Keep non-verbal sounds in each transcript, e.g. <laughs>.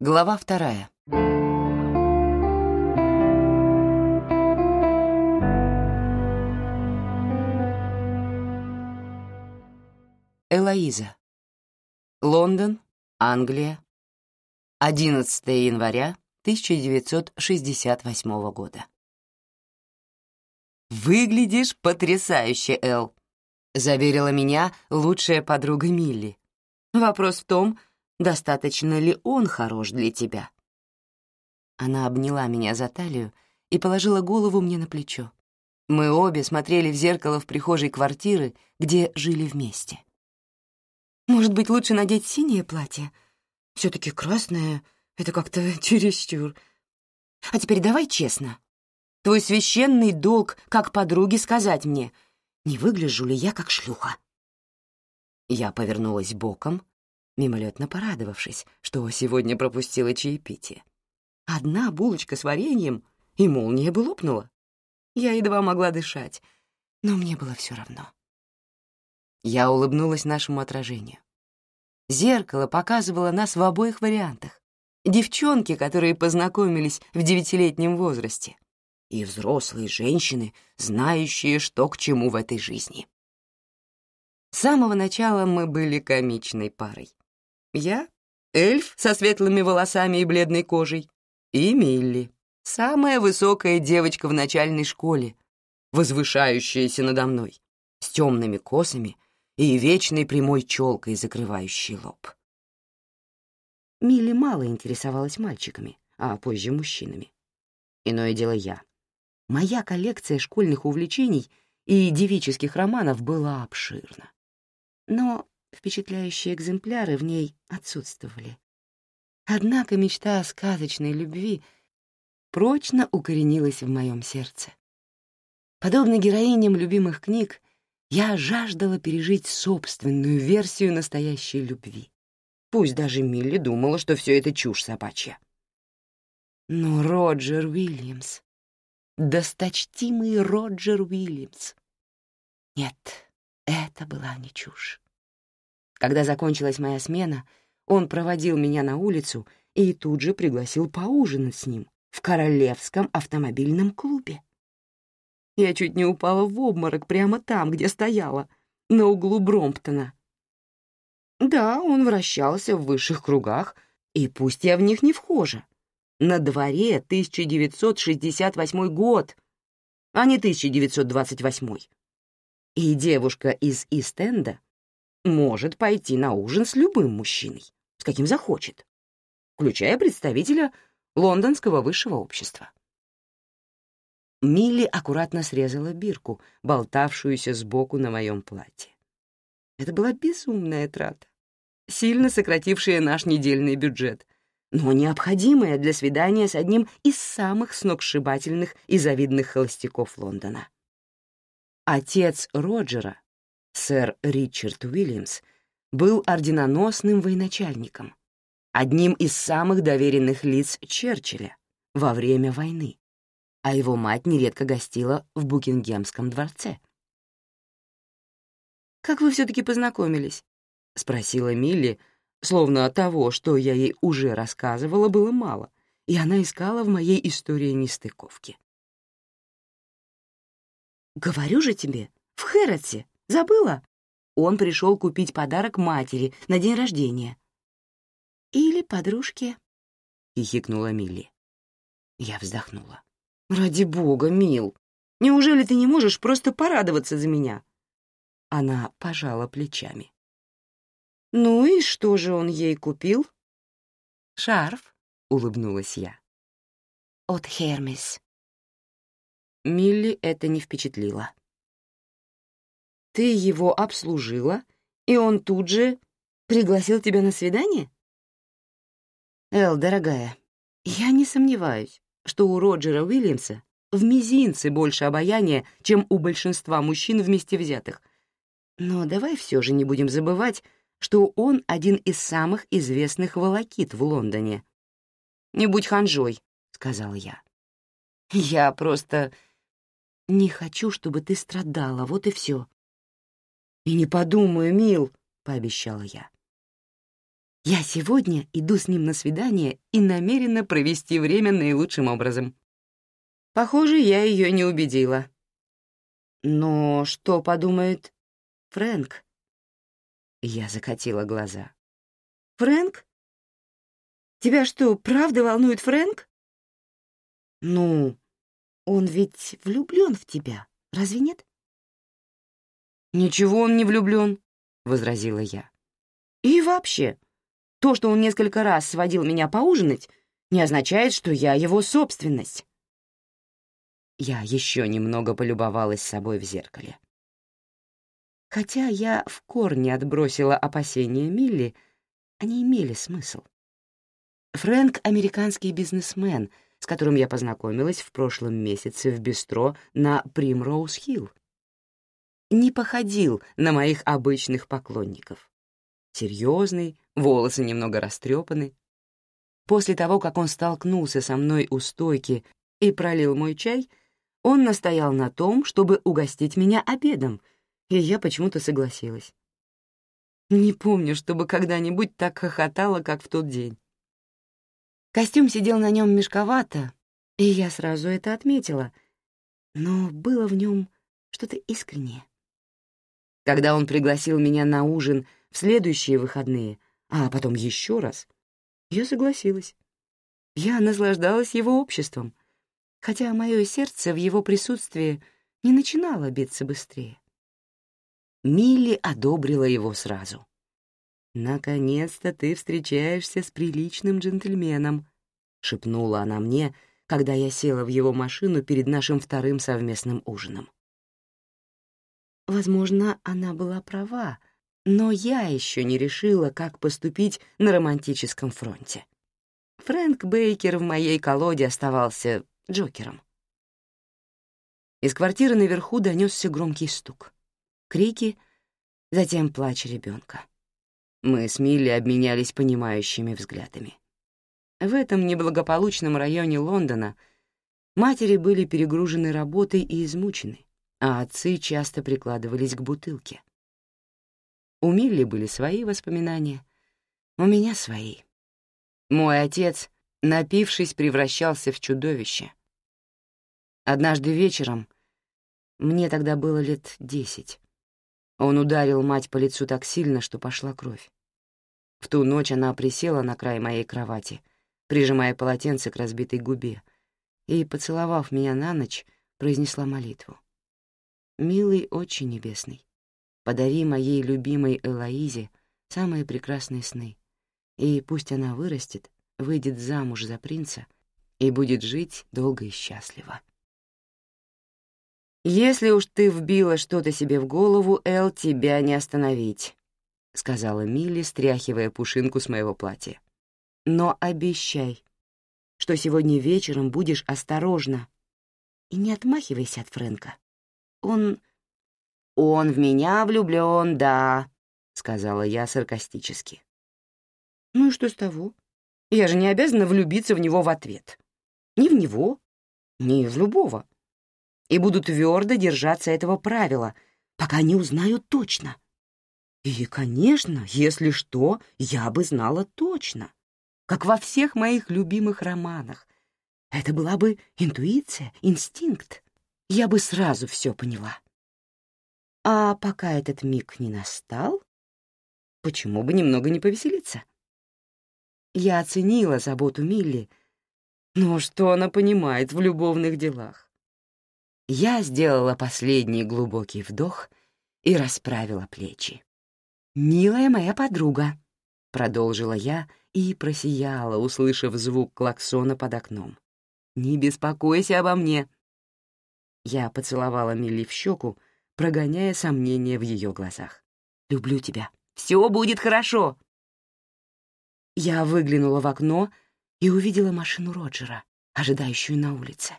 Глава вторая. Элоиза. Лондон, Англия. 11 января 1968 года. «Выглядишь потрясающе, Эл», — заверила меня лучшая подруга Милли. «Вопрос в том, достаточно ли он хорош для тебя». Она обняла меня за талию и положила голову мне на плечо. Мы обе смотрели в зеркало в прихожей квартиры, где жили вместе. «Может быть, лучше надеть синее платье? все таки красное — это как-то <laughs> чересчур. А теперь давай честно. Твой священный долг, как подруге, сказать мне, не выгляжу ли я как шлюха?» Я повернулась боком, мимолетно порадовавшись, что сегодня пропустила чаепитие. Одна булочка с вареньем, и молния бы лопнула. Я едва могла дышать, но мне было все равно. Я улыбнулась нашему отражению. Зеркало показывало нас в обоих вариантах. Девчонки, которые познакомились в девятилетнем возрасте, и взрослые женщины, знающие, что к чему в этой жизни. С самого начала мы были комичной парой. Я — эльф со светлыми волосами и бледной кожей, и Милли, самая высокая девочка в начальной школе, возвышающаяся надо мной, с темными косами и вечной прямой челкой, закрывающей лоб. Милли мало интересовалась мальчиками, а позже мужчинами. Иное дело я. Моя коллекция школьных увлечений и девических романов была обширна. Но впечатляющие экземпляры в ней отсутствовали. Однако мечта о сказочной любви прочно укоренилась в моем сердце. Подобно героиням любимых книг, я жаждала пережить собственную версию настоящей любви. Пусть даже Милли думала, что все это чушь собачья. Но Роджер Уильямс досточтимый Роджер Уильямс. Нет, это была не чушь. Когда закончилась моя смена, он проводил меня на улицу и тут же пригласил поужинать с ним в Королевском автомобильном клубе. Я чуть не упала в обморок прямо там, где стояла, на углу Бромптона. Да, он вращался в высших кругах, и пусть я в них не вхожа, на дворе 1968 год, а не 1928. И девушка из Истенда может пойти на ужин с любым мужчиной, с каким захочет, включая представителя лондонского высшего общества. Милли аккуратно срезала бирку, болтавшуюся сбоку на моем платье. Это была безумная трата, сильно сократившая наш недельный бюджет — но необходимое для свидания с одним из самых сногсшибательных и завидных холостяков Лондона. Отец Роджера, сэр Ричард Уильямс, был орденоносным военачальником, одним из самых доверенных лиц Черчилля во время войны, а его мать нередко гостила в Букингемском дворце. «Как вы все-таки познакомились?» — спросила Милли, словно того, что я ей уже рассказывала, было мало, и она искала в моей истории нестыковки. «Говорю же тебе, в Хэротсе, забыла? Он пришел купить подарок матери на день рождения». «Или подружке», — хихикнула Милли. Я вздохнула. «Ради бога, Мил, неужели ты не можешь просто порадоваться за меня?» Она пожала плечами. «Ну и что же он ей купил?» «Шарф», — улыбнулась я. «От Хермес». Милли это не впечатлило. «Ты его обслужила, и он тут же пригласил тебя на свидание?» «Эл, дорогая, я не сомневаюсь, что у Роджера Уильямса в мизинце больше обаяния, чем у большинства мужчин вместе взятых. Но давай все же не будем забывать, что он один из самых известных волокит в Лондоне. «Не будь ханжой», — сказал я. «Я просто не хочу, чтобы ты страдала, вот и все». «И не подумаю, мил», — пообещала я. Я сегодня иду с ним на свидание и намерена провести время наилучшим образом. Похоже, я ее не убедила. Но что подумает Фрэнк? Я закатила глаза. Фрэнк? Тебя что, правда волнует Фрэнк? Ну, он ведь влюблен в тебя, разве нет? Ничего он не влюблен, возразила я. И вообще, то, что он несколько раз сводил меня поужинать, не означает, что я его собственность. Я еще немного полюбовалась собой в зеркале. Хотя я в корне отбросила опасения Милли, они имели смысл. Фрэнк — американский бизнесмен, с которым я познакомилась в прошлом месяце в бистро на Примроуз-Хилл. Не походил на моих обычных поклонников. Серьезный, волосы немного растрепаны. После того, как он столкнулся со мной у стойки и пролил мой чай, он настоял на том, чтобы угостить меня обедом, и я почему-то согласилась. Не помню, чтобы когда-нибудь так хохотала, как в тот день. Костюм сидел на нем мешковато, и я сразу это отметила, но было в нем что-то искреннее. Когда он пригласил меня на ужин в следующие выходные, а потом еще раз, я согласилась. Я наслаждалась его обществом, хотя мое сердце в его присутствии не начинало биться быстрее. Милли одобрила его сразу. «Наконец-то ты встречаешься с приличным джентльменом», — шепнула она мне, когда я села в его машину перед нашим вторым совместным ужином. Возможно, она была права, но я еще не решила, как поступить на романтическом фронте. Фрэнк Бейкер в моей колоде оставался Джокером. Из квартиры наверху донесся громкий стук. Крики, затем плач ребенка. Мы с Милли обменялись понимающими взглядами. В этом неблагополучном районе Лондона матери были перегружены работой и измучены, а отцы часто прикладывались к бутылке. У Милли были свои воспоминания, у меня свои. Мой отец, напившись, превращался в чудовище. Однажды вечером, мне тогда было лет десять, он ударил мать по лицу так сильно, что пошла кровь. В ту ночь она присела на край моей кровати, прижимая полотенце к разбитой губе, и, поцеловав меня на ночь, произнесла молитву. «Милый очень небесный, подари моей любимой Элоизе самые прекрасные сны, и пусть она вырастет, выйдет замуж за принца и будет жить долго и счастливо». «Если уж ты вбила что-то себе в голову, Эл, тебя не остановить», — сказала Милли, стряхивая пушинку с моего платья. «Но обещай, что сегодня вечером будешь осторожна и не отмахивайся от Фрэнка. Он... он в меня влюблён, да», — сказала я саркастически. «Ну и что с того? Я же не обязана влюбиться в него в ответ. Ни в него, ни в любого и буду твердо держаться этого правила, пока не узнаю точно. И, конечно, если что, я бы знала точно, как во всех моих любимых романах. Это была бы интуиция, инстинкт. Я бы сразу все поняла. А пока этот миг не настал, почему бы немного не повеселиться? Я оценила заботу Милли, но что она понимает в любовных делах? Я сделала последний глубокий вдох и расправила плечи. «Милая моя подруга», — продолжила я и просияла, услышав звук клаксона под окном. «Не беспокойся обо мне». Я поцеловала Милли в щеку, прогоняя сомнения в ее глазах. «Люблю тебя. Все будет хорошо». Я выглянула в окно и увидела машину Роджера, ожидающую на улице.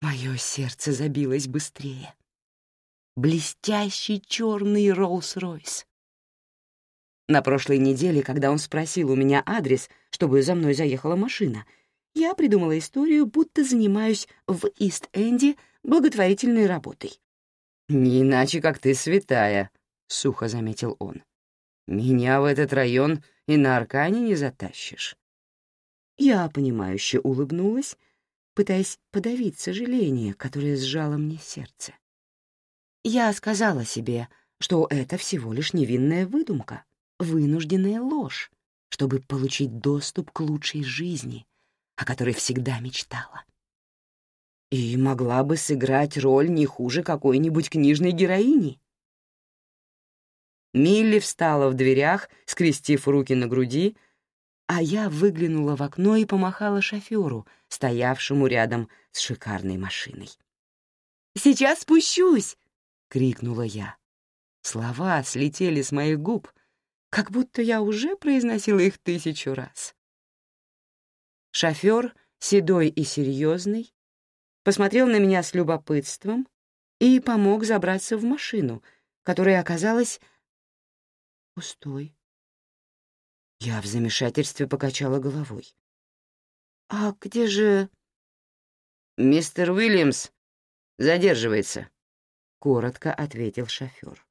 Мое сердце забилось быстрее. Блестящий черный Роллс-Ройс. На прошлой неделе, когда он спросил у меня адрес, чтобы за мной заехала машина, я придумала историю, будто занимаюсь в Ист-Энде благотворительной работой. «Не иначе, как ты святая», — сухо заметил он. «Меня в этот район и на аркане не затащишь. Я, понимающе улыбнулась, пытаясь подавить сожаление, которое сжало мне сердце. Я сказала себе, что это всего лишь невинная выдумка, вынужденная ложь, чтобы получить доступ к лучшей жизни, о которой всегда мечтала. И могла бы сыграть роль не хуже какой-нибудь книжной героини. Милли встала в дверях, скрестив руки на груди, а я выглянула в окно и помахала шоферу, стоявшему рядом с шикарной машиной. «Сейчас спущусь!» — крикнула я. Слова слетели с моих губ, как будто я уже произносила их тысячу раз. Шофер, седой и серьезный, посмотрел на меня с любопытством и помог забраться в машину, которая оказалась пустой. Я в замешательстве покачала головой. «А где же...» «Мистер Уильямс задерживается», — коротко ответил шофер.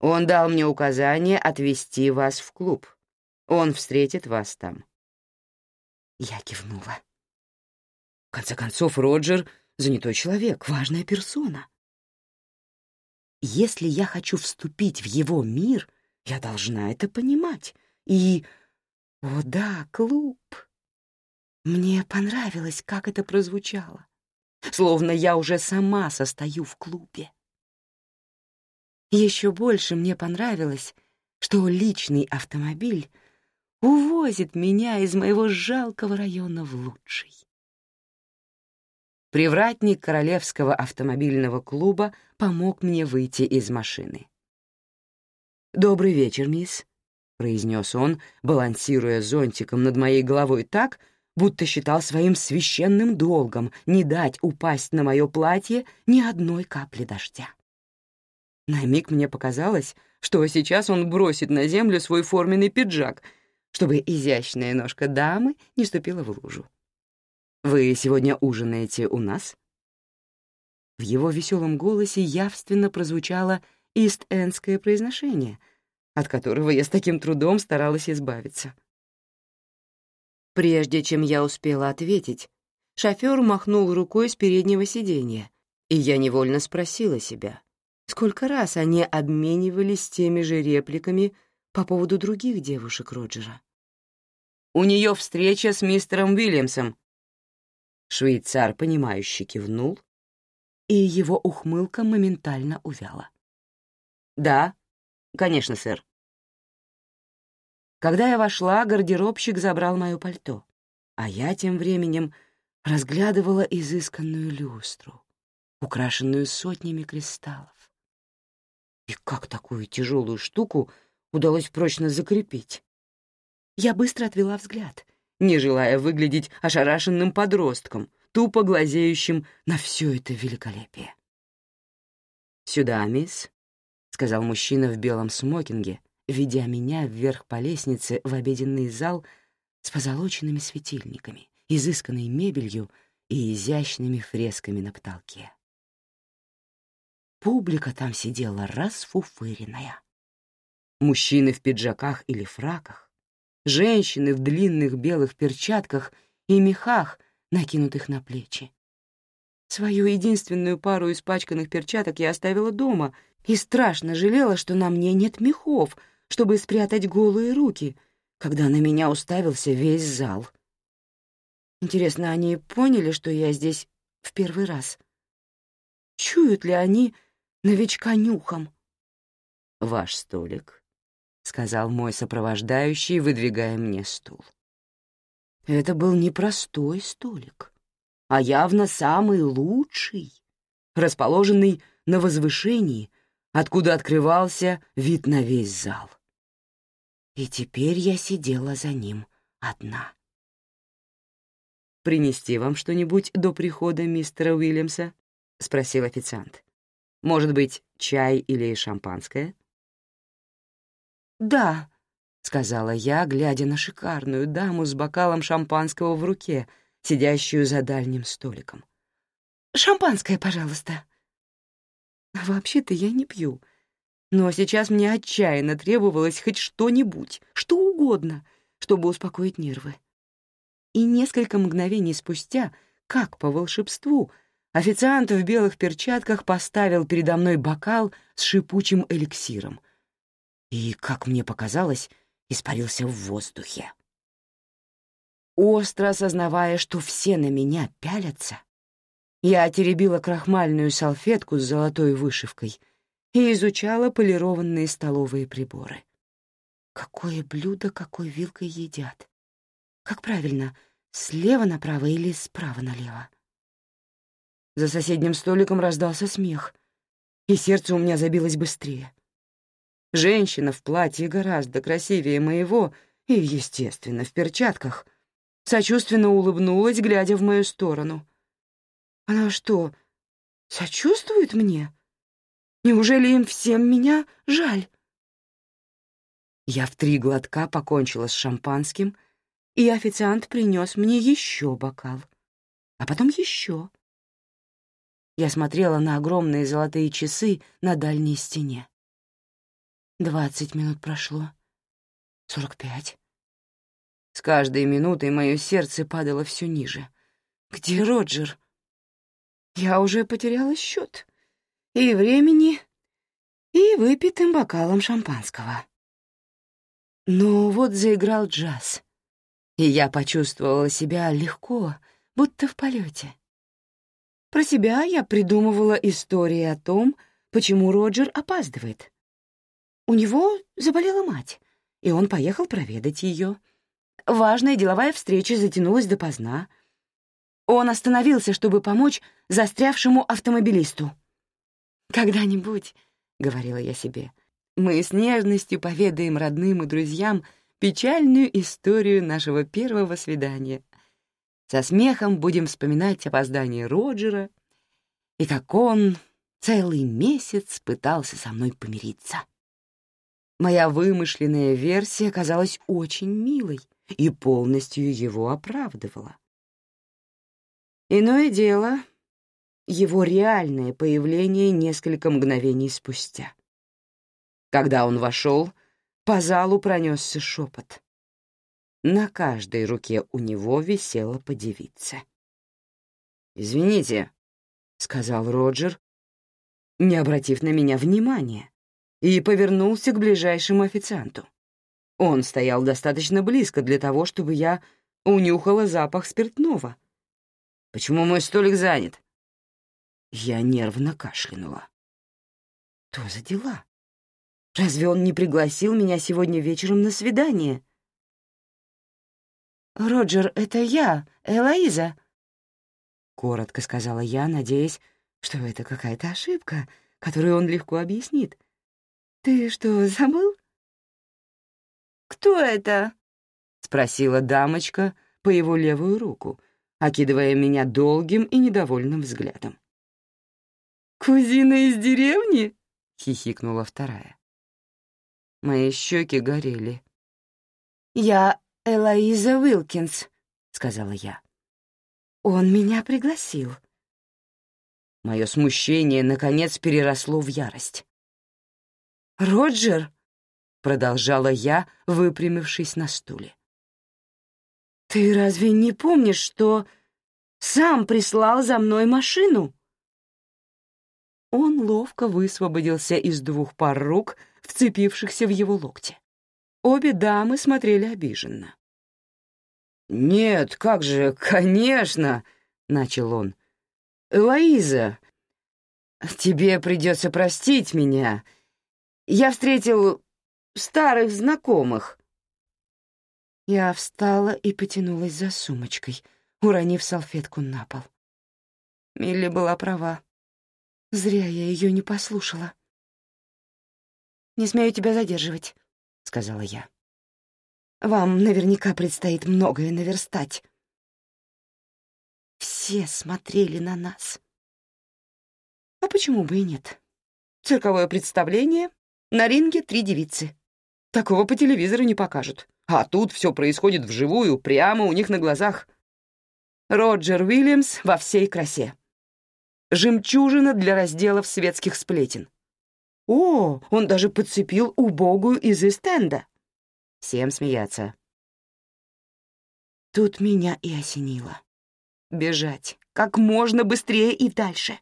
«Он дал мне указание отвезти вас в клуб. Он встретит вас там». Я кивнула. Конце концов, Роджер — занятой человек, важная персона. Если я хочу вступить в его мир, я должна это понимать. И... О да, клуб. Мне понравилось, как это прозвучало. Словно я уже сама состою в клубе. Еще больше мне понравилось, что личный автомобиль увозит меня из моего жалкого района в лучший. Привратник Королевского автомобильного клуба помог мне выйти из машины. «Добрый вечер, мисс», — произнес он, балансируя зонтиком над моей головой так, будто считал своим священным долгом не дать упасть на мое платье ни одной капли дождя. На миг мне показалось, что сейчас он бросит на землю свой форменный пиджак, чтобы изящная ножка дамы не ступила в лужу. «Вы сегодня ужинаете у нас?» В его веселом голосе явственно прозвучало ист-эндское произношение, от которого я с таким трудом старалась избавиться. Прежде чем я успела ответить, шофёр махнул рукой с переднего сиденья, и я невольно спросила себя, сколько раз они обменивались теми же репликами по поводу других девушек Роджера. «У неё встреча с мистером Уильямсом». Швейцар, понимающе кивнул, и его ухмылка моментально увяла. «Да, конечно, сэр». Когда я вошла, гардеробщик забрал мое пальто, а я тем временем разглядывала изысканную люстру, украшенную сотнями кристаллов. И как такую тяжелую штуку удалось прочно закрепить? Я быстро отвела взгляд, не желая выглядеть ошарашенным подростком, тупо глазеющим на все это великолепие. «Сюда, мисс», — сказал мужчина в белом смокинге, ведя меня вверх по лестнице в обеденный зал с позолоченными светильниками, изысканной мебелью и изящными фресками на потолке. Публика там сидела расфуфыренная. Мужчины в пиджаках или фраках, женщины в длинных белых перчатках и мехах, накинутых на плечи. Свою единственную пару испачканных перчаток я оставила дома — и страшно жалела, что на мне нет мехов, чтобы спрятать голые руки, когда на меня уставился весь зал. Интересно, они поняли, что я здесь в первый раз? Чуют ли они новичка нюхом? «Ваш столик», — сказал мой сопровождающий, выдвигая мне стул. Это был не простой столик, а явно самый лучший, расположенный на возвышении откуда открывался вид на весь зал. И теперь я сидела за ним одна. «Принести вам что-нибудь до прихода мистера Уильямса?» — спросил официант. «Может быть, чай или шампанское?» «Да», — сказала я, глядя на шикарную даму с бокалом шампанского в руке, сидящую за дальним столиком. «Шампанское, пожалуйста». Вообще-то я не пью, Но сейчас мне отчаянно требовалось хоть что-нибудь, что угодно, чтобы успокоить нервы. И несколько мгновений спустя, как по волшебству, официант в белых перчатках поставил передо мной бокал с шипучим эликсиром. И, как мне показалось, испарился в воздухе. Остро осознавая, что все на меня пялятся, я теребила крахмальную салфетку с золотой вышивкой и изучала полированные столовые приборы. Какое блюдо какой вилкой едят? Как правильно, слева направо или справа налево? За соседним столиком раздался смех, и сердце у меня забилось быстрее. Женщина в платье гораздо красивее моего и, естественно, в перчатках — сочувственно улыбнулась, глядя в мою сторону. «Она что, сочувствует мне? Неужели им всем меня жаль?» Я в три глотка покончила с шампанским, и официант принес мне еще бокал, а потом еще. Я смотрела на огромные золотые часы на дальней стене. Двадцать минут прошло, сорок пять. С каждой минутой мое сердце падало все ниже. «Где Роджер?» Я уже потеряла счет и времени, и выпитым бокалом шампанского. Но вот заиграл джаз, и я почувствовала себя легко, будто в полете. Про себя я придумывала истории о том, почему Роджер опаздывает. У него заболела мать, и он поехал проведать ее — Важная деловая встреча затянулась допоздна. Он остановился, чтобы помочь застрявшему автомобилисту. «Когда-нибудь», — говорила я себе, — «мы с нежностью поведаем родным и друзьям печальную историю нашего первого свидания. Со смехом будем вспоминать опоздание Роджера и как он целый месяц пытался со мной помириться». Моя вымышленная версия казалась очень милой, и полностью его оправдывала. Иное дело — его реальное появление несколько мгновений спустя. Когда он вошел, по залу пронесся шепот. На каждой руке у него висела по девице. «Извините», — сказал Роджер, не обратив на меня внимания, и повернулся к ближайшему официанту. Он стоял достаточно близко для того, чтобы я унюхала запах спиртного. «Почему мой столик занят?» Я нервно кашлянула. «Что за дела? Разве он не пригласил меня сегодня вечером на свидание?» «Роджер, это я, Элоиза», — коротко сказала я, надеясь, что это какая-то ошибка, которую он легко объяснит. «Ты что, забыл?» «Кто это?» — спросила дамочка по его левую руку, окидывая меня долгим и недовольным взглядом. «Кузина из деревни?» — хихикнула вторая. Мои щеки горели. «Я Элоиза Уилкинс», — сказала я. «Он меня пригласил». Мое смущение, наконец, переросло в ярость. «Роджер?» продолжала я, выпрямившись на стуле. «Ты разве не помнишь, что сам прислал за мной машину?» Он ловко высвободился из двух пар рук, вцепившихся в его локти. Обе дамы смотрели обиженно. «Нет, как же, конечно!» — начал он. «Лоиза, тебе придется простить меня. Я встретил старых знакомых». Я встала и потянулась за сумочкой, уронив салфетку на пол. Милли была права. Зря я ее не послушала. «Не смею тебя задерживать», — сказала я. «Вам наверняка предстоит многое наверстать». Все смотрели на нас. А почему бы и нет? Цирковое представление, на ринге три девицы. Такого по телевизору не покажут. А тут все происходит вживую, прямо у них на глазах. Роджер Уильямс во всей красе. Жемчужина для разделов светских сплетен. О, он даже подцепил убогую из эстенда. Всем смеяться. Тут меня и осенило. Бежать как можно быстрее и дальше.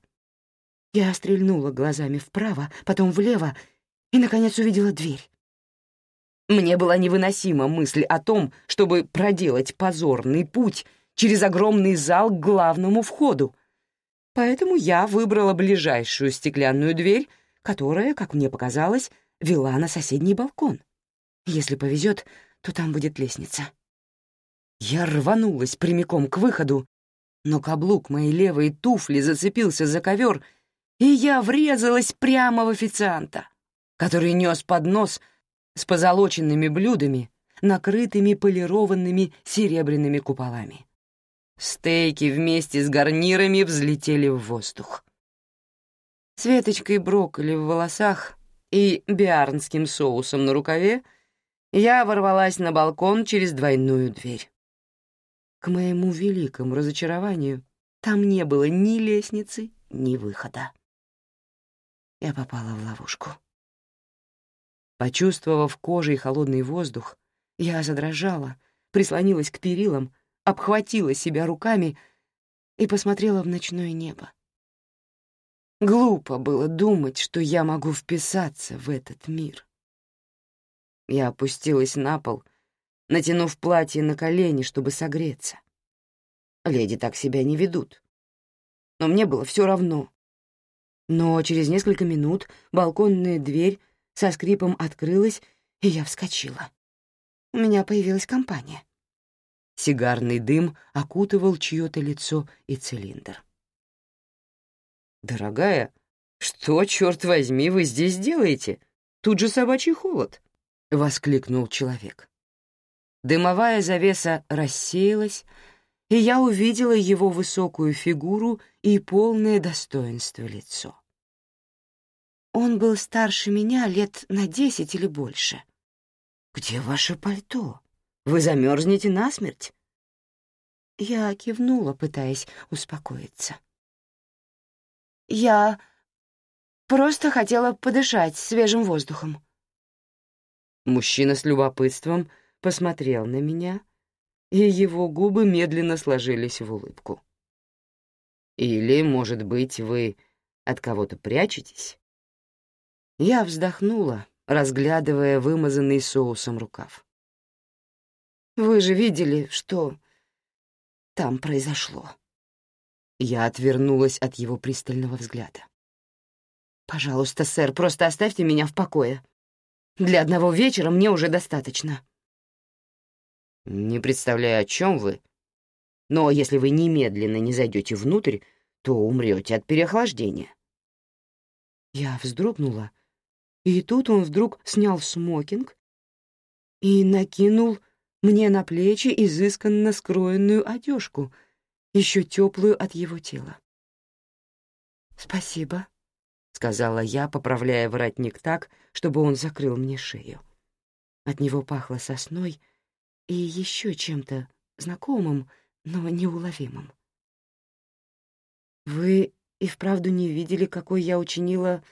Я стрельнула глазами вправо, потом влево и, наконец, увидела дверь. Мне была невыносима мысль о том, чтобы проделать позорный путь через огромный зал к главному входу. Поэтому я выбрала ближайшую стеклянную дверь, которая, как мне показалось, вела на соседний балкон. Если повезет, то там будет лестница. Я рванулась прямиком к выходу, но каблук моей левой туфли зацепился за ковер, и я врезалась прямо в официанта, который нес поднос с позолоченными блюдами, накрытыми полированными серебряными куполами. Стейки вместе с гарнирами взлетели в воздух. С веточкой брокколи в волосах и биарнским соусом на рукаве я ворвалась на балкон через двойную дверь. К моему великому разочарованию, там не было ни лестницы, ни выхода. Я попала в ловушку. Почувствовав кожей холодный воздух, я задрожала, прислонилась к перилам, обхватила себя руками и посмотрела в ночное небо. Глупо было думать, что я могу вписаться в этот мир. Я опустилась на пол натянув платье на колени, чтобы согреться. Леди так себя не ведут. Но мне было все равно. Но через несколько минут балконная дверь со скрипом открылась, и я вскочила. У меня появилась компания. Сигарный дым окутывал чье-то лицо и цилиндр. «Дорогая, что, черт возьми, вы здесь делаете? Тут же собачий холод!» — воскликнул человек. Дымовая завеса рассеялась, и я увидела его высокую фигуру и полное достоинство лицо. Он был старше меня лет на десять или больше. «Где ваше пальто? Вы замерзнете насмерть?» Я кивнула, пытаясь успокоиться. «Я просто хотела подышать свежим воздухом». Мужчина с любопытством — посмотрел на меня, и его губы медленно сложились в улыбку. «Или, может быть, вы от кого-то прячетесь?» Я вздохнула, разглядывая вымазанный соусом рукав. «Вы же видели, что там произошло?» Я отвернулась от его пристального взгляда. «Пожалуйста, сэр, просто оставьте меня в покое. Для одного вечера мне уже достаточно». «Не представляю, о чем вы. Но если вы немедленно не зайдете внутрь, то умрете от переохлаждения». Я вздрогнула, и тут он вдруг снял смокинг и накинул мне на плечи изысканно скроенную одежку, еще теплую от его тела. «Спасибо», — сказала я, поправляя воротник так, чтобы он закрыл мне шею. От него пахло сосной — и еще чем-то знакомым, но неуловимым. «Вы и вправду не видели, какой я учинила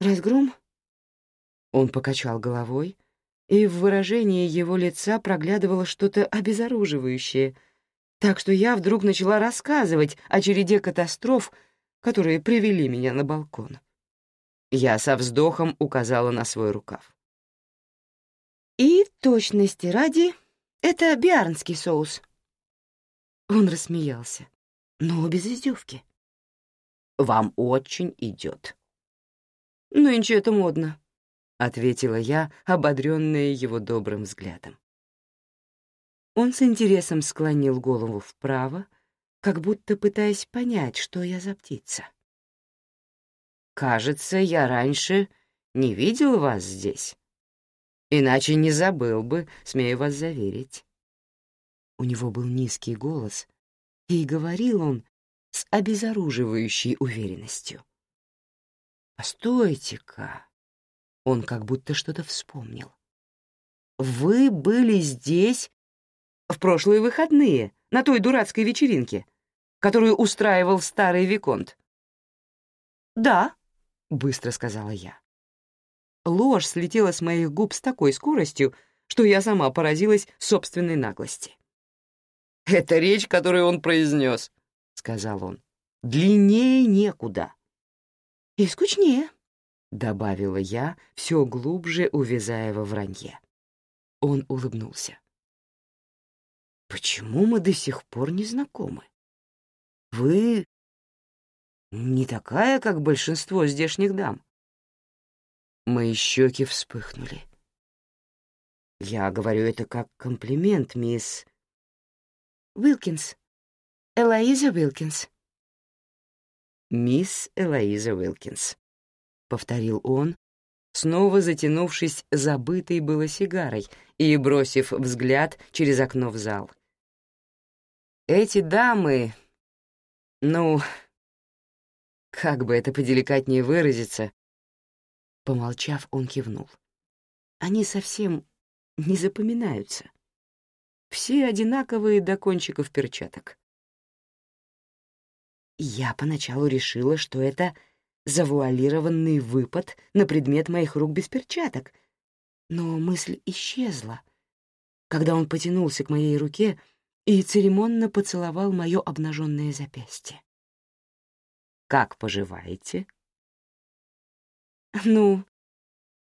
разгром?» Он покачал головой, и в выражении его лица проглядывало что-то обезоруживающее, так что я вдруг начала рассказывать о череде катастроф, которые привели меня на балкон. Я со вздохом указала на свой рукав. И, точности ради, это биарнский соус. Он рассмеялся, но без издевки. «Вам очень идет». «Нынче это модно», — ответила я, ободренная его добрым взглядом. Он с интересом склонил голову вправо, как будто пытаясь понять, что я за птица. «Кажется, я раньше не видел вас здесь». Иначе не забыл бы, смею вас заверить. У него был низкий голос, и говорил он с обезоруживающей уверенностью. «Постойте-ка!» Он как будто что-то вспомнил. «Вы были здесь в прошлые выходные, на той дурацкой вечеринке, которую устраивал старый Виконт?» «Да», — быстро сказала я. Ложь слетела с моих губ с такой скоростью, что я сама поразилась собственной наглости. «Это речь, которую он произнес», — сказал он. «Длиннее некуда». «И скучнее», — добавила я, все глубже увязая во вранье. Он улыбнулся. «Почему мы до сих пор не знакомы? Вы не такая, как большинство здешних дам». Мои щеки вспыхнули. Я говорю это как комплимент, мисс... Уилкинс. Элоиза Уилкинс. «Мисс Элоиза Уилкинс», — повторил он, снова затянувшись забытой было сигарой и бросив взгляд через окно в зал. «Эти дамы... Ну, как бы это поделикатнее выразиться?» Помолчав, он кивнул. «Они совсем не запоминаются. Все одинаковые до кончиков перчаток. Я поначалу решила, что это завуалированный выпад на предмет моих рук без перчаток, но мысль исчезла, когда он потянулся к моей руке и церемонно поцеловал мое обнаженное запястье. «Как поживаете?» «Ну,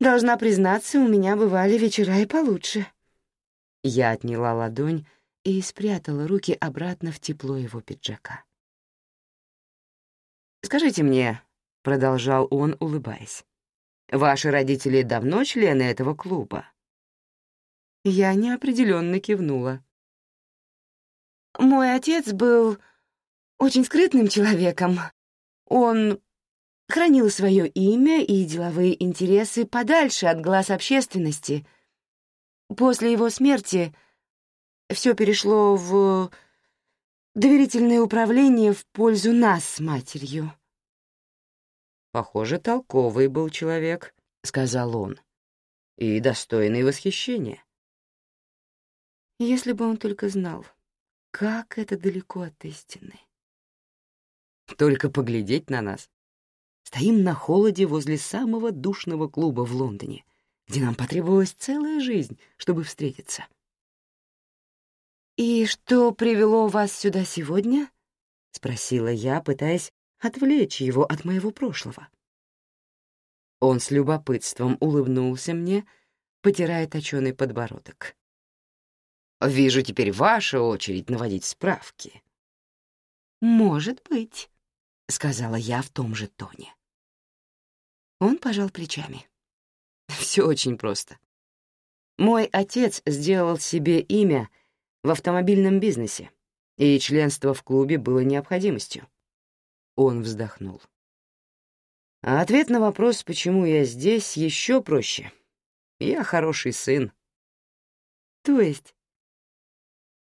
должна признаться, у меня бывали вечера и получше». Я отняла ладонь и спрятала руки обратно в тепло его пиджака. «Скажите мне», — продолжал он, улыбаясь, «ваши родители давно члены этого клуба?» Я неопределенно кивнула. «Мой отец был очень скрытным человеком. Он хранил свое имя и деловые интересы подальше от глаз общественности. После его смерти все перешло в доверительное управление в пользу нас с матерью. «Похоже, толковый был человек», — сказал он, — «и достойный восхищения». Если бы он только знал, как это далеко от истины. Только поглядеть на нас. Стоим на холоде возле самого душного клуба в Лондоне, где нам потребовалась целая жизнь, чтобы встретиться. «И что привело вас сюда сегодня?» — спросила я, пытаясь отвлечь его от моего прошлого. Он с любопытством улыбнулся мне, потирая точёный подбородок. «Вижу, теперь ваша очередь наводить справки». «Может быть», — сказала я в том же тоне. Он пожал плечами. Все очень просто. Мой отец сделал себе имя в автомобильном бизнесе, и членство в клубе было необходимостью. Он вздохнул. А ответ на вопрос, почему я здесь, еще проще. Я хороший сын. То есть?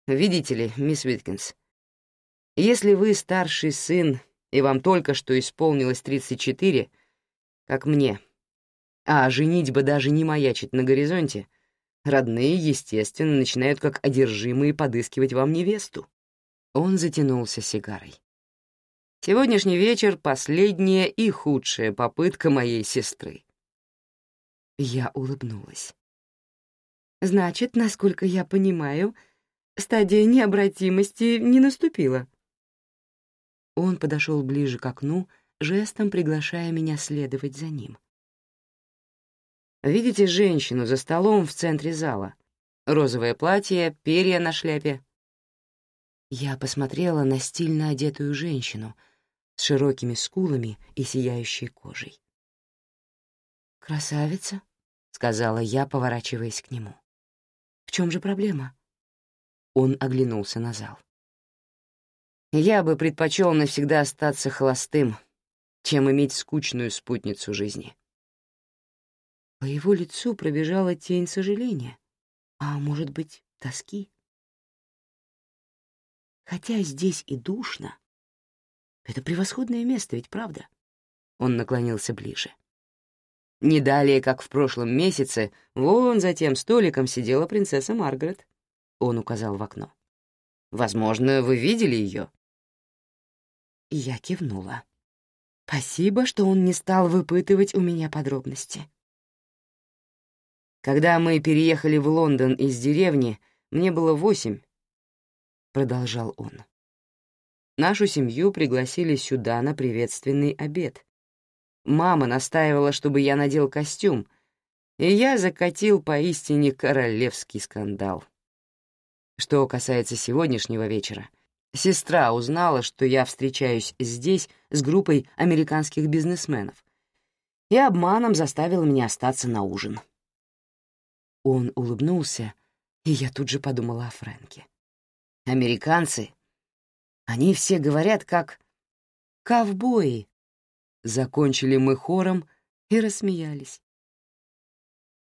Видите ли, мисс Уиткинс, если вы старший сын, и вам только что исполнилось 34, как мне, а женитьба даже не маячит на горизонте, родные, естественно, начинают как одержимые подыскивать вам невесту. Он затянулся сигарой. Сегодняшний вечер — последняя и худшая попытка моей сестры. Я улыбнулась. Значит, насколько я понимаю, стадия необратимости не наступила. Он подошел ближе к окну, жестом приглашая меня следовать за ним. Видите женщину за столом в центре зала? Розовое платье, перья на шляпе. Я посмотрела на стильно одетую женщину — с широкими скулами и сияющей кожей. «Красавица», — сказала я, поворачиваясь к нему. «В чем же проблема?» Он оглянулся на зал. «Я бы предпочел навсегда остаться холостым, чем иметь скучную спутницу жизни». По его лицу пробежала тень сожаления, а, может быть, тоски. Хотя здесь и душно, это превосходное место, ведь правда? Он наклонился ближе. Не далее, как в прошлом месяце, вон за тем столиком сидела принцесса Маргарет. Он указал в окно. Возможно, вы видели ее? Я кивнула. Спасибо, что он не стал выпытывать у меня подробности. Когда мы переехали в Лондон из деревни, мне было восемь, — продолжал он. Нашу семью пригласили сюда на приветственный обед. Мама настаивала, чтобы я надел костюм, и я закатил поистине королевский скандал. Что касается сегодняшнего вечера, сестра узнала, что я встречаюсь здесь с группой американских бизнесменов, и обманом заставила меня остаться на ужин. Он улыбнулся, и я тут же подумала о Фрэнке. «Американцы, они все говорят как ковбои», — закончили мы хором и рассмеялись.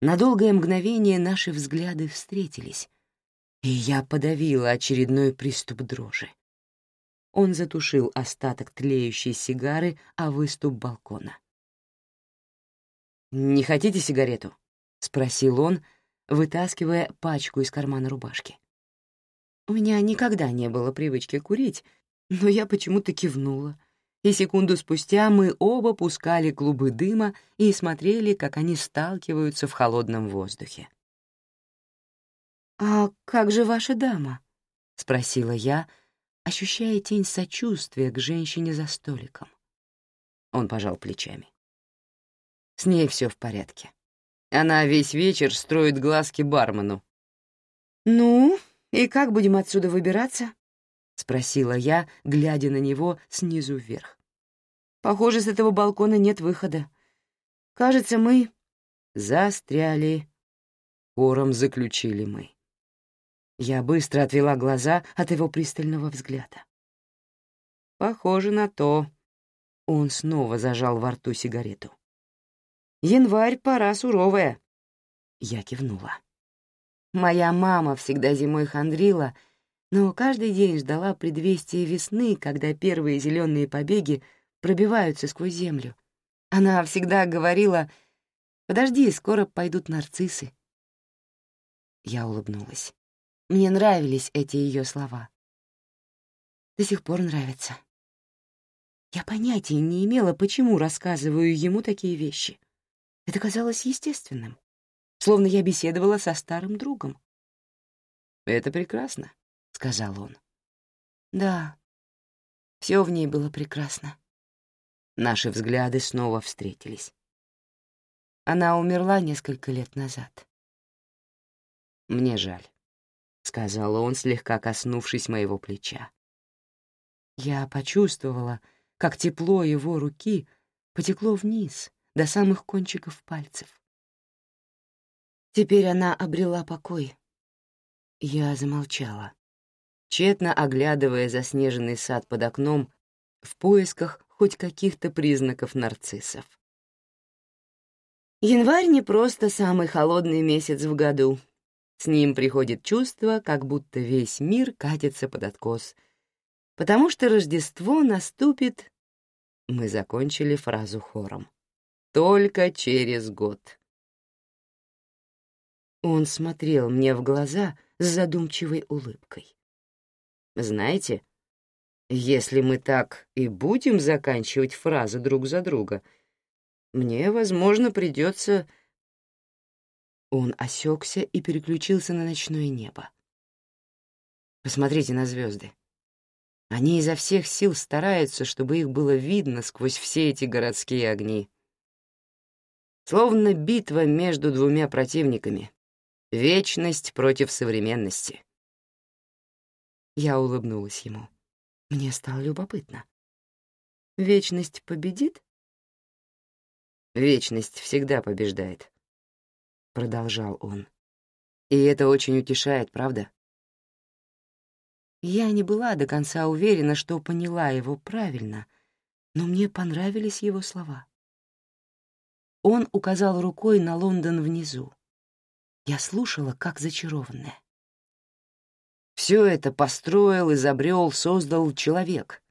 На долгое мгновение наши взгляды встретились, и я подавила очередной приступ дрожи. Он затушил остаток тлеющей сигары о выступ балкона. «Не хотите сигарету?» — спросил он, вытаскивая пачку из кармана рубашки. У меня никогда не было привычки курить, но я почему-то кивнула, и секунду спустя мы оба пускали клубы дыма и смотрели, как они сталкиваются в холодном воздухе. «А как же ваша дама?» — спросила я, ощущая тень сочувствия к женщине за столиком. Он пожал плечами. «С ней все в порядке. Она весь вечер строит глазки бармену. «Ну, и как будем отсюда выбираться?» — спросила я, глядя на него снизу вверх. «Похоже, с этого балкона нет выхода. Кажется, мы...» «Застряли», — хором заключили мы. Я быстро отвела глаза от его пристального взгляда. «Похоже на то». Он снова зажал во рту сигарету. Январь — пора суровая. Я кивнула. Моя мама всегда зимой хандрила, но каждый день ждала предвестия весны, когда первые зеленые побеги пробиваются сквозь землю. Она всегда говорила, «Подожди, скоро пойдут нарциссы». Я улыбнулась. Мне нравились эти ее слова. До сих пор нравятся. Я понятия не имела, почему рассказываю ему такие вещи. Это казалось естественным, словно я беседовала со старым другом. «Это прекрасно», — сказал он. «Да, все в ней было прекрасно». Наши взгляды снова встретились. Она умерла несколько лет назад. «Мне жаль», — сказал он, слегка коснувшись моего плеча. Я почувствовала, как тепло его руки потекло вниз, до самых кончиков пальцев. Теперь она обрела покой. Я замолчала, тщетно оглядывая заснеженный сад под окном в поисках хоть каких-то признаков нарциссов. Январь не просто самый холодный месяц в году. С ним приходит чувство, как будто весь мир катится под откос, потому что Рождество наступит... Мы закончили фразу хором. Только через год. Он смотрел мне в глаза с задумчивой улыбкой. Знаете, если мы так и будем заканчивать фразы друг за друга, мне, возможно, придется... Он осекся и переключился на ночное небо. Посмотрите на звезды. Они изо всех сил стараются, чтобы их было видно сквозь все эти городские огни. Словно битва между двумя противниками. Вечность против современности. Я улыбнулась ему. Мне стало любопытно. Вечность победит? Вечность всегда побеждает, — продолжал он. И это очень утешает, правда? Я не была до конца уверена, что поняла его правильно, но мне понравились его слова. Он указал рукой на Лондон внизу. Я слушала, как зачарованная. Все это построил, изобрел, создал человек.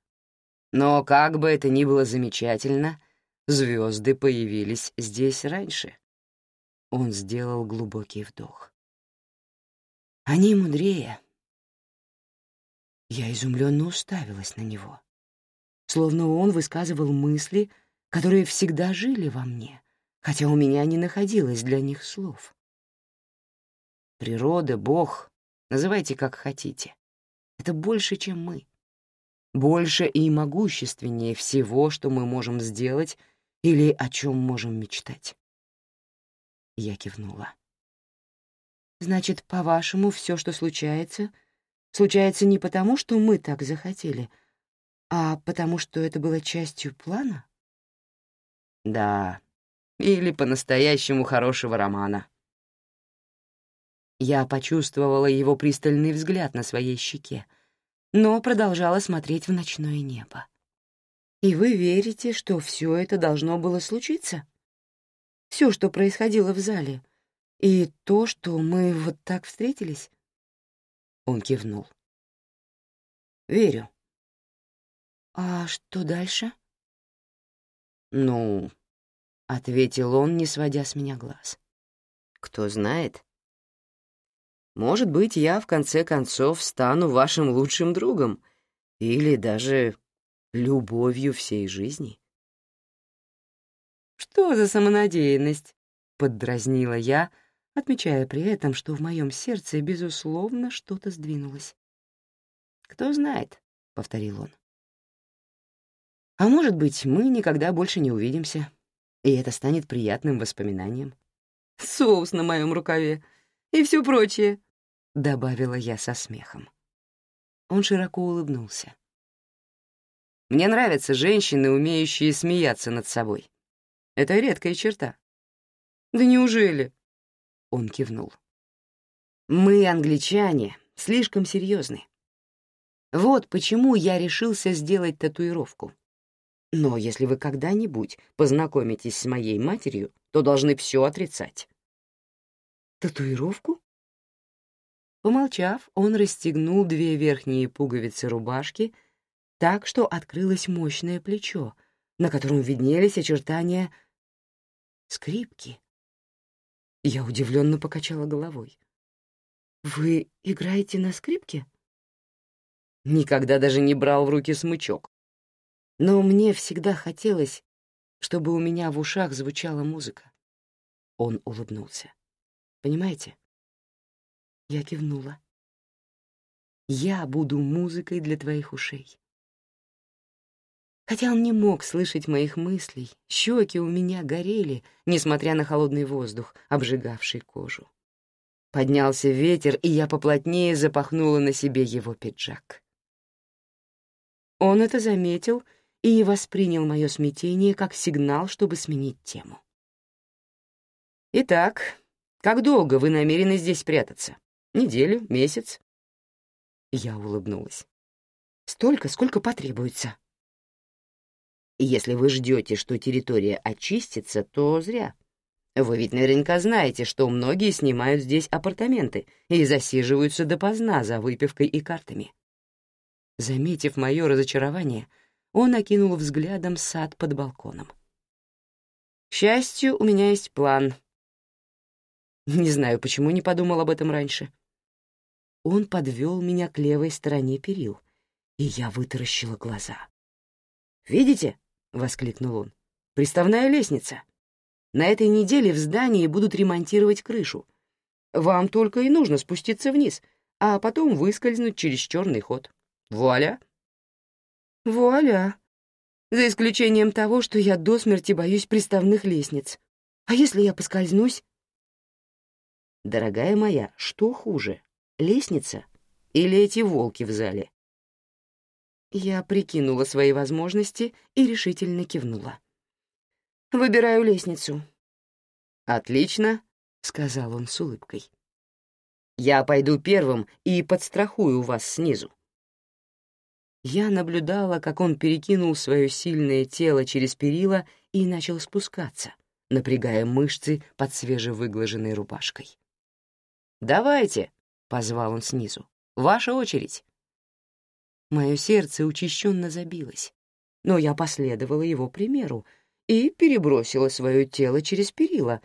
Но как бы это ни было замечательно, звезды появились здесь раньше. Он сделал глубокий вдох. Они мудрее. Я изумленно уставилась на него. словно он высказывал мысли, которые всегда жили во мне, хотя у меня не находилось для них слов. Природа, Бог, называйте как хотите. Это больше, чем мы. Больше и могущественнее всего, что мы можем сделать или о чем можем мечтать. Я кивнула. Значит, по-вашему, все, что случается, случается не потому, что мы так захотели, а потому что это было частью плана? Да, или по-настоящему хорошего романа. Я почувствовала его пристальный взгляд на своей щеке, но продолжала смотреть в ночное небо. «И вы верите, что все это должно было случиться? Все, что происходило в зале, и то, что мы вот так встретились?» Он кивнул. «Верю». «А что дальше?» «Ну...» — ответил он, не сводя с меня глаз. «Кто знает, может быть, я в конце концов стану вашим лучшим другом или даже любовью всей жизни. «Что за самонадеянность?» — поддразнила я, отмечая при этом, что в моем сердце, безусловно, что-то сдвинулось. «Кто знает», — повторил он. «А может быть, мы никогда больше не увидимся, и это станет приятным воспоминанием. Соус на моем рукаве и все прочее», — добавила я со смехом. Он широко улыбнулся. «Мне нравятся женщины, умеющие смеяться над собой. Это редкая черта». «Да неужели?» — он кивнул. «Мы, англичане, слишком серьезны. Вот почему я решился сделать татуировку. Но если вы когда-нибудь познакомитесь с моей матерью, то должны все отрицать. «Татуировку?» Помолчав, он расстегнул две верхние пуговицы рубашки так, что открылось мощное плечо, на котором виднелись очертания скрипки. Я удивленно покачала головой. «Вы играете на скрипке?» Никогда даже не брал в руки смычок. Но мне всегда хотелось, чтобы у меня в ушах звучала музыка. Он улыбнулся. Понимаете? Я кивнула. Я буду музыкой для твоих ушей. Хотя он не мог слышать моих мыслей, щеки у меня горели, несмотря на холодный воздух, обжигавший кожу. Поднялся ветер, и я поплотнее запахнула на себе его пиджак. Он это заметил и воспринял мое смятение как сигнал, чтобы сменить тему. «Итак, как долго вы намерены здесь прятаться? Неделю? Месяц?» Я улыбнулась. «Столько, сколько потребуется». «Если вы ждете, что территория очистится, то зря. Вы ведь наверняка знаете, что многие снимают здесь апартаменты и засиживаются допоздна за выпивкой и картами». Заметив мое разочарование, он окинул взглядом сад под балконом. «К счастью, у меня есть план, не знаю, почему не подумал об этом раньше. Он подвел меня к левой стороне перил, и я вытаращила глаза. «Видите?» — воскликнул он. «Приставная лестница. На этой неделе в здании будут ремонтировать крышу. Вам только и нужно спуститься вниз, а потом выскользнуть через черный ход. Вуаля!» «Вуаля!» За исключением того, что я до смерти боюсь приставных лестниц. А если я поскользнусь? Дорогая моя, что хуже, лестница или эти волки в зале? Я прикинула свои возможности и решительно кивнула. «Выбираю лестницу». «Отлично», — сказал он с улыбкой. «Я пойду первым и подстрахую вас снизу». Я наблюдала, как он перекинул свое сильное тело через перила и начал спускаться, напрягая мышцы под свежевыглаженной рубашкой. «Давайте», — позвал он снизу, — «ваша очередь». Мое сердце учащенно забилось, но я последовала его примеру и перебросила свое тело через перила,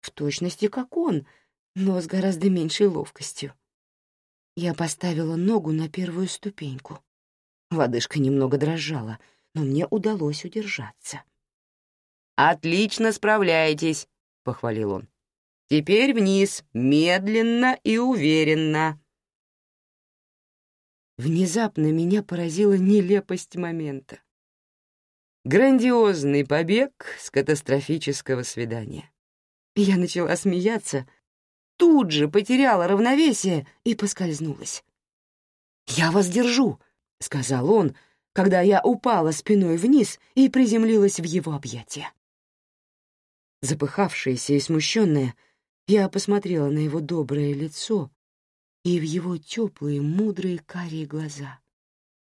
в точности как он, но с гораздо меньшей ловкостью. Я поставила ногу на первую ступеньку. Лодыжка немного дрожала, но мне удалось удержаться. «Отлично справляетесь», — похвалил он. «Теперь вниз, медленно и уверенно». Внезапно меня поразила нелепость момента. Грандиозный побег с катастрофического свидания. Я начала смеяться, тут же потеряла равновесие и поскользнулась. «Я вас держу», — сказал он, когда я упала спиной вниз и приземлилась в его объятия. Запыхавшаяся и смущенная, я посмотрела на его доброе лицо и в его теплые, мудрые карие глаза.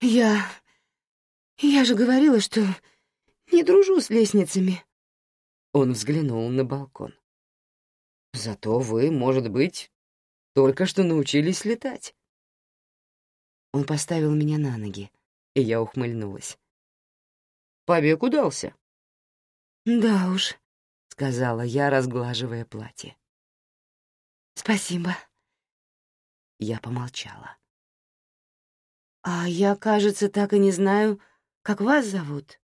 «Я... я же говорила, что не дружу с лестницами». Он взглянул на балкон. «Зато вы, может быть, только что научились летать». Он поставил меня на ноги, и я ухмыльнулась. «Побег удался». «Да уж», — сказала я, разглаживая платье. «Спасибо». Я помолчала. «А я, кажется, так и не знаю, как вас зовут».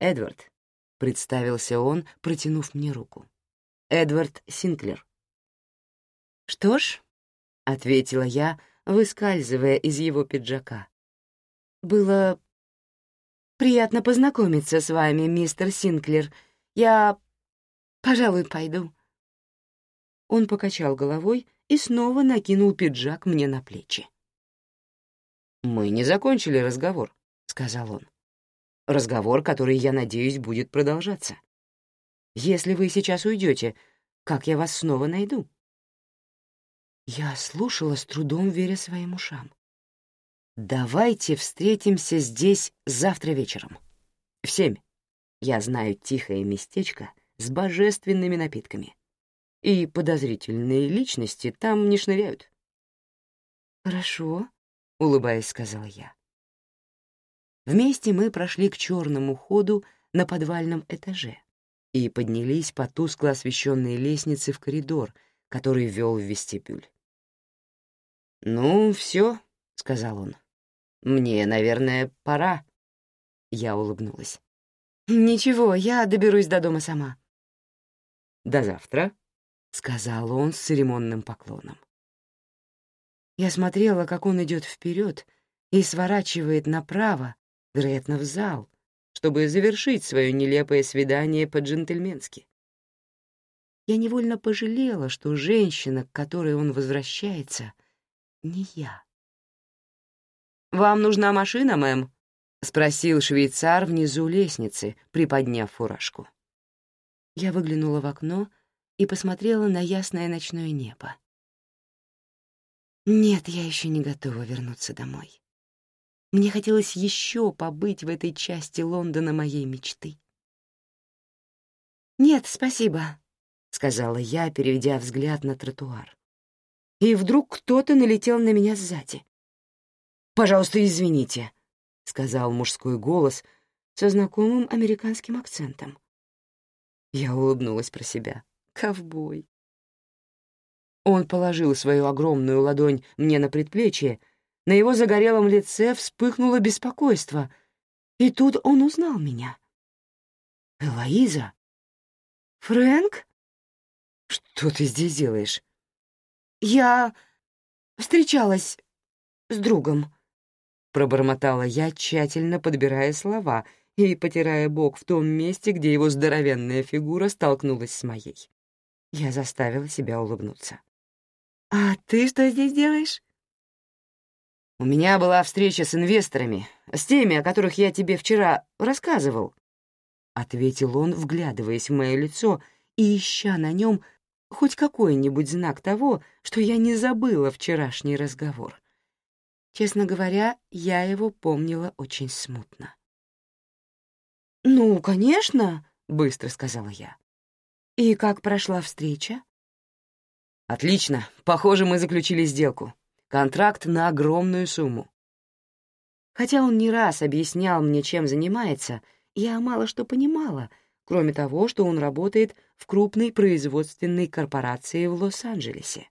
«Эдвард», — представился он, протянув мне руку. «Эдвард Синклер». «Что ж», — ответила я, выскальзывая из его пиджака. «Было приятно познакомиться с вами, мистер Синклер. Я, пожалуй, пойду». Он покачал головой и снова накинул пиджак мне на плечи. «Мы не закончили разговор», — сказал он. «Разговор, который, я надеюсь, будет продолжаться. Если вы сейчас уйдете, как я вас снова найду?» Я слушала с трудом, веря своим ушам. «Давайте встретимся здесь завтра вечером. В семь. Я знаю тихое местечко с божественными напитками и подозрительные личности там не шныряют. «Хорошо», — улыбаясь, сказала я. Вместе мы прошли к черному ходу на подвальном этаже и поднялись по тускло освещенной лестнице в коридор, который вел в вестибюль. «Ну, все», — сказал он. «Мне, наверное, пора». Я улыбнулась. «Ничего, я доберусь до дома сама». «До завтра», — сказал он с церемонным поклоном. Я смотрела, как он идет вперед и сворачивает направо, вероятно, в зал, чтобы завершить свое нелепое свидание по-джентльменски. Я невольно пожалела, что женщина, к которой он возвращается, не я. «Вам нужна машина, мэм?» — спросил швейцар внизу лестницы, приподняв фуражку. Я выглянула в окно и посмотрела на ясное ночное небо. Нет, я еще не готова вернуться домой. Мне хотелось еще побыть в этой части Лондона моей мечты. «Нет, спасибо», — сказала я, переведя взгляд на тротуар. И вдруг кто-то налетел на меня сзади. «Пожалуйста, извините», — сказал мужской голос со знакомым американским акцентом. Я улыбнулась про себя ковбой. Он положил свою огромную ладонь мне на предплечье, на его загорелом лице вспыхнуло беспокойство, и тут он узнал меня. «Элоиза? Фрэнк? Что ты здесь делаешь?» «Я встречалась с другом», — пробормотала я, тщательно подбирая слова и потирая бок в том месте, где его здоровенная фигура столкнулась с моей. Я заставила себя улыбнуться. «А ты что здесь делаешь?» «У меня была встреча с инвесторами, с теми, о которых я тебе вчера рассказывал», — ответил он, вглядываясь в мое лицо и ища на нем хоть какой-нибудь знак того, что я не забыла вчерашний разговор. Честно говоря, я его помнила очень смутно. «Ну, конечно», — быстро сказала я. «И как прошла встреча?» «Отлично. Похоже, мы заключили сделку. Контракт на огромную сумму». Хотя он не раз объяснял мне, чем занимается, я мало что понимала, кроме того, что он работает в крупной производственной корпорации в Лос-Анджелесе.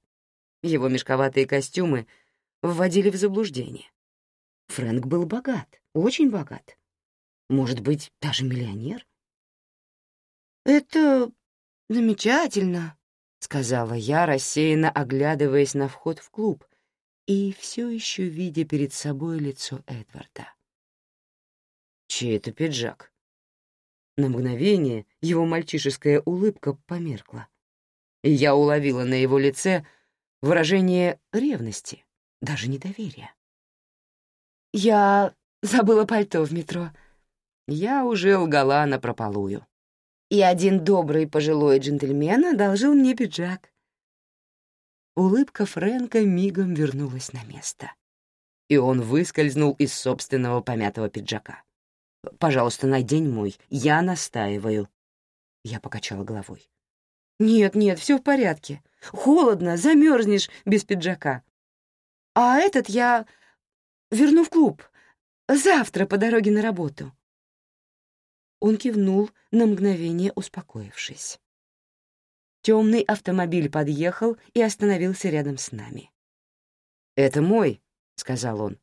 Его мешковатые костюмы вводили в заблуждение. Фрэнк был богат, очень богат, Может быть, даже миллионер? «Это замечательно», — сказала я, рассеянно оглядываясь на вход в клуб и все еще видя перед собой лицо Эдварда. Чей это пиджак? На мгновение его мальчишеская улыбка померкла, и я уловила на его лице выражение ревности, даже недоверия. «Я забыла пальто в метро», я уже лгала напропалую. И один добрый пожилой джентльмен одолжил мне пиджак. Улыбка Фрэнка мигом вернулась на место, и он выскользнул из собственного помятого пиджака. «Пожалуйста, надень мой, я настаиваю». Я покачала головой. «Нет, нет, все в порядке. Холодно, замерзнешь без пиджака. А этот я верну в клуб. Завтра по дороге на работу». Он кивнул, на мгновение успокоившись. Темный автомобиль подъехал и остановился рядом с нами. «Это мой», — сказал он.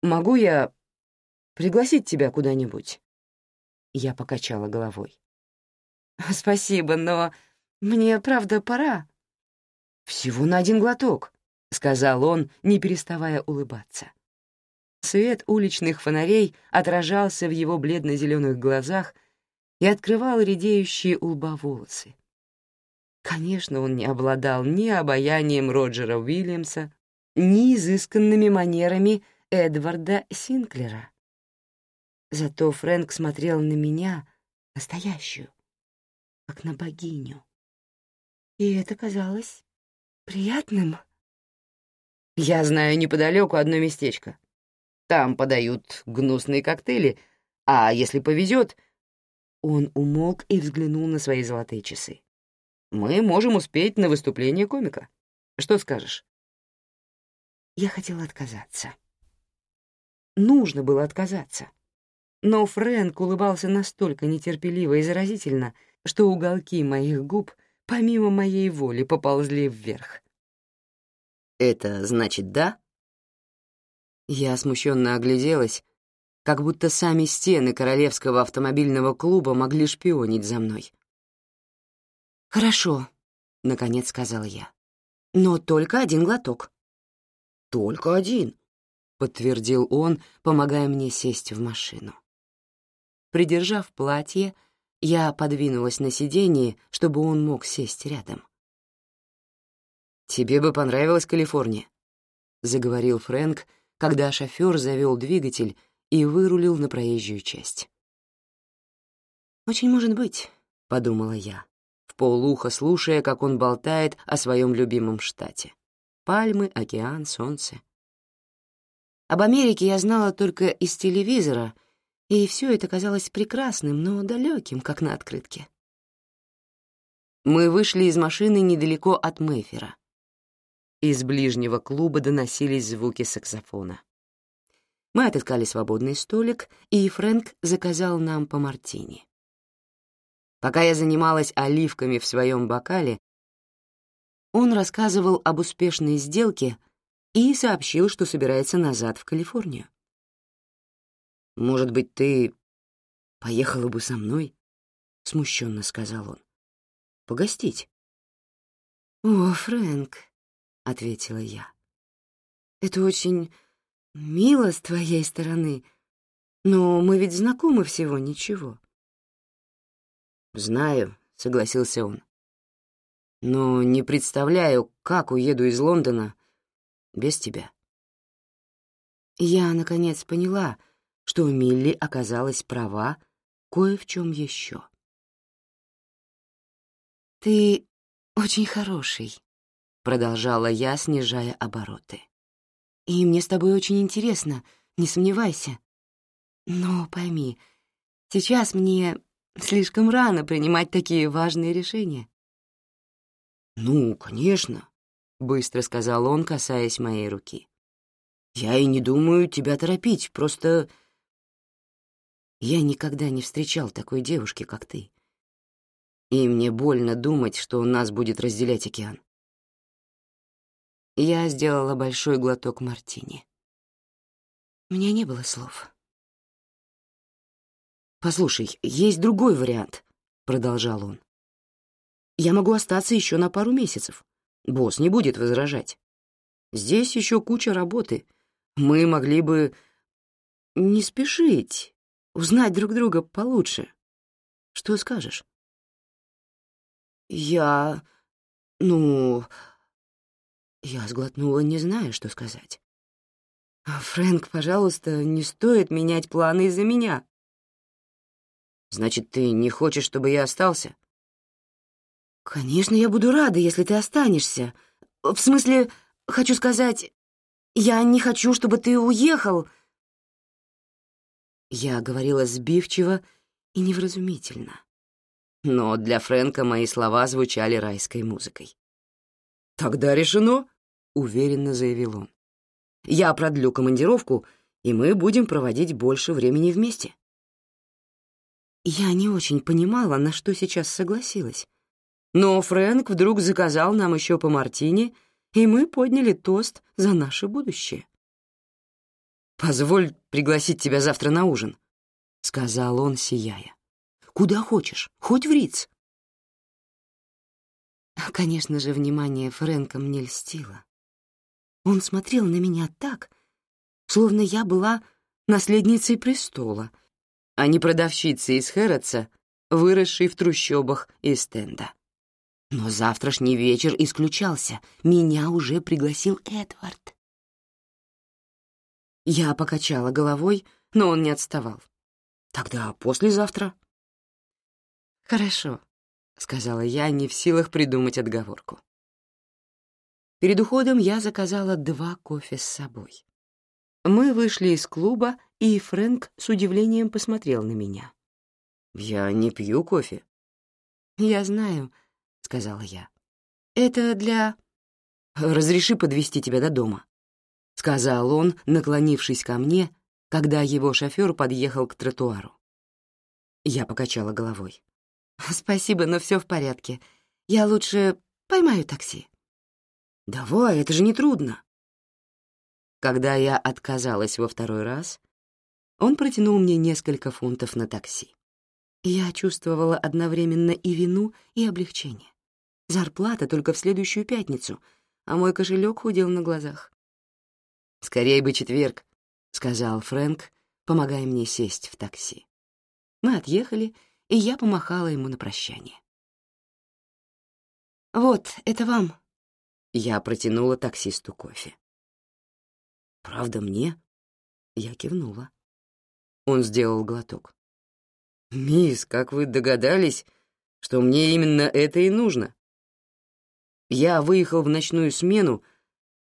«Могу я пригласить тебя куда-нибудь?» Я покачала головой. «Спасибо, но мне, правда, пора». «Всего на один глоток», — сказал он, не переставая улыбаться. Свет уличных фонарей отражался в его бледно-зеленых глазах и открывал редеющие у волосы. Конечно, он не обладал ни обаянием Роджера Уильямса, ни изысканными манерами Эдварда Синклера. Зато Фрэнк смотрел на меня, настоящую, как на богиню. И это казалось приятным. «Я знаю неподалеку одно местечко», там подают гнусные коктейли, а если повезет...» Он умолк и взглянул на свои золотые часы. «Мы можем успеть на выступление комика. Что скажешь?» Я хотела отказаться. Нужно было отказаться. Но Фрэнк улыбался настолько нетерпеливо и заразительно, что уголки моих губ помимо моей воли поползли вверх. «Это значит да?» Я смущенно огляделась, как будто сами стены Королевского автомобильного клуба могли шпионить за мной. «Хорошо», — наконец сказала я. «Но только один глоток». «Только один», — подтвердил он, помогая мне сесть в машину. Придержав платье, я подвинулась на сиденье, чтобы он мог сесть рядом. «Тебе бы понравилась Калифорния», — заговорил Фрэнк, — когда шофер завел двигатель и вырулил на проезжую часть. «Очень может быть», — подумала я, в полуха слушая, как он болтает о своем любимом штате. Пальмы, океан, солнце. Об Америке я знала только из телевизора, и все это казалось прекрасным, но далеким, как на открытке. Мы вышли из машины недалеко от Мэйфера. Из ближнего клуба доносились звуки саксофона. Мы отыскали свободный столик, и Фрэнк заказал нам по мартини. Пока я занималась оливками в своем бокале, он рассказывал об успешной сделке и сообщил, что собирается назад в Калифорнию. «Может быть, ты поехала бы со мной?» — смущенно сказал он. «Погостить». «О, Фрэнк, — ответила я. «Это очень мило с твоей стороны, но мы ведь знакомы всего ничего». «Знаю», — согласился он. «Но не представляю, как уеду из Лондона без тебя». Я, наконец, поняла, что Милли оказалась права кое в чем еще. «Ты очень хороший», продолжала я, снижая обороты. «И мне с тобой очень интересно, не сомневайся. Но пойми, сейчас мне слишком рано принимать такие важные решения». «Ну, конечно», — быстро сказал он, касаясь моей руки. «Я и не думаю тебя торопить, просто...» Я никогда не встречал такой девушки, как ты. И мне больно думать, что нас будет разделять океан. Я сделала большой глоток мартини. У меня не было слов. «Послушай, есть другой вариант», — продолжал он. «Я могу остаться еще на пару месяцев. Босс не будет возражать. Здесь еще куча работы. Мы могли бы не спешить, узнать друг друга получше. Что скажешь?» «Я... ну...» Я сглотнула, не зная, что сказать. «Фрэнк, пожалуйста, не стоит менять планы из-за меня». «Значит, ты не хочешь, чтобы я остался?» «Конечно, я буду рада, если ты останешься. В смысле, хочу сказать, я не хочу, чтобы ты уехал». Я говорила сбивчиво и невразумительно. Но для Фрэнка мои слова звучали райской музыкой. «Тогда решено», — уверенно заявил он. «Я продлю командировку, и мы будем проводить больше времени вместе». Я не очень понимала, на что сейчас согласилась. Но Фрэнк вдруг заказал нам еще по мартини, и мы подняли тост за наше будущее. «Позволь пригласить тебя завтра на ужин», — сказал он, сияя. «Куда хочешь, хоть в Риц». Конечно же, внимание Фрэнка мне льстило. Он смотрел на меня так, словно я была наследницей престола, а не продавщицей из Хэротса, выросшей в трущобах из стенда. Но завтрашний вечер исключался, меня уже пригласил Эдвард. Я покачала головой, но он не отставал. «Тогда послезавтра». «Хорошо», — сказала я, не в силах придумать отговорку. Перед уходом я заказала два кофе с собой. Мы вышли из клуба, и Фрэнк с удивлением посмотрел на меня. «Я не пью кофе». «Я знаю», — сказала я. «Это для...» «Разреши подвести тебя до дома», — сказал он, наклонившись ко мне, когда его шофер подъехал к тротуару. Я покачала головой. «Спасибо, но все в порядке. Я лучше поймаю такси». «Давай, это же не трудно». Когда я отказалась во второй раз, он протянул мне несколько фунтов на такси. Я чувствовала одновременно и вину, и облегчение. Зарплата только в следующую пятницу, а мой кошелек худел на глазах. «Скорее бы четверг», — сказал Фрэнк, помогая мне сесть в такси. Мы отъехали, и я помахала ему на прощание. «Вот, это вам». Я протянула таксисту кофе. «Правда мне?» Я кивнула. Он сделал глоток. «Мисс, как вы догадались, что мне именно это и нужно?» Я выехал в ночную смену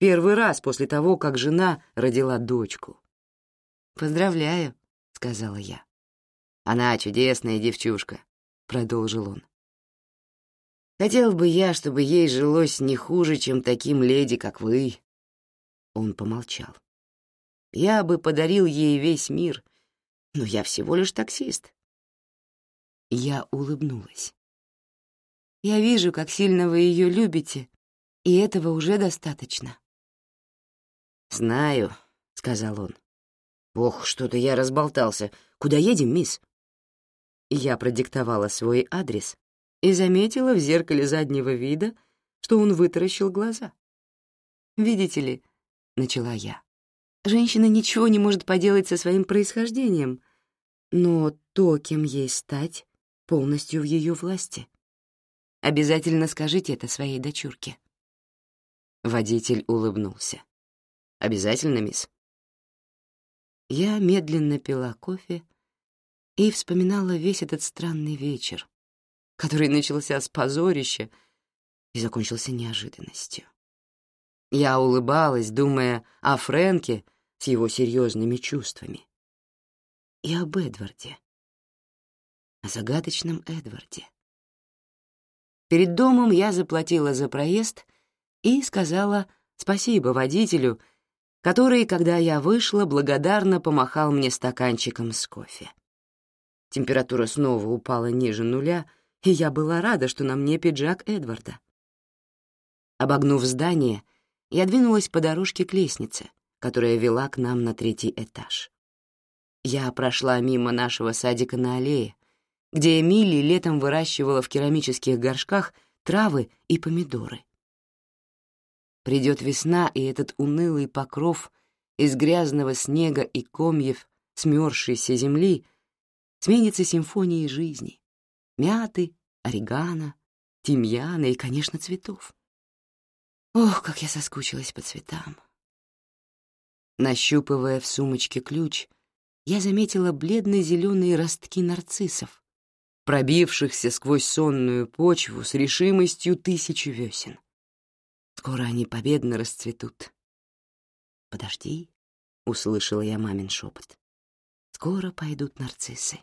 первый раз после того, как жена родила дочку. «Поздравляю», — сказала я. Она чудесная девчушка», — продолжил он. «Хотел бы я, чтобы ей жилось не хуже, чем таким леди, как вы». Он помолчал. «Я бы подарил ей весь мир, но я всего лишь таксист». Я улыбнулась. «Я вижу, как сильно вы ее любите, и этого уже достаточно». «Знаю», — сказал он. «Ох, что-то я разболтался. Куда едем, мисс?» Я продиктовала свой адрес и заметила в зеркале заднего вида, что он вытаращил глаза. «Видите ли», — начала я, — «женщина ничего не может поделать со своим происхождением, но то, кем ей стать, полностью в ее власти. Обязательно скажите это своей дочурке». Водитель улыбнулся. «Обязательно, мисс?» Я медленно пила кофе, и вспоминала весь этот странный вечер, который начался с позорища и закончился неожиданностью. Я улыбалась, думая о Фрэнке с его серьезными чувствами и об Эдварде, о загадочном Эдварде. Перед домом я заплатила за проезд и сказала спасибо водителю, который, когда я вышла, благодарно помахал мне стаканчиком с кофе. Температура снова упала ниже нуля, и я была рада, что на мне пиджак Эдварда. Обогнув здание, я двинулась по дорожке к лестнице, которая вела к нам на третий этаж. Я прошла мимо нашего садика на аллее, где Эмили летом выращивала в керамических горшках травы и помидоры. Придет весна, и этот унылый покров из грязного снега и комьев смерзшейся земли сменится симфонией жизни, мяты, орегано, тимьяна и, конечно, цветов. Ох, как я соскучилась по цветам. Нащупывая в сумочке ключ, я заметила бледно-зеленые ростки нарциссов, пробившихся сквозь сонную почву с решимостью тысячи весен. Скоро они победно расцветут. «Подожди», — услышала я мамин шепот. «Скоро пойдут нарциссы».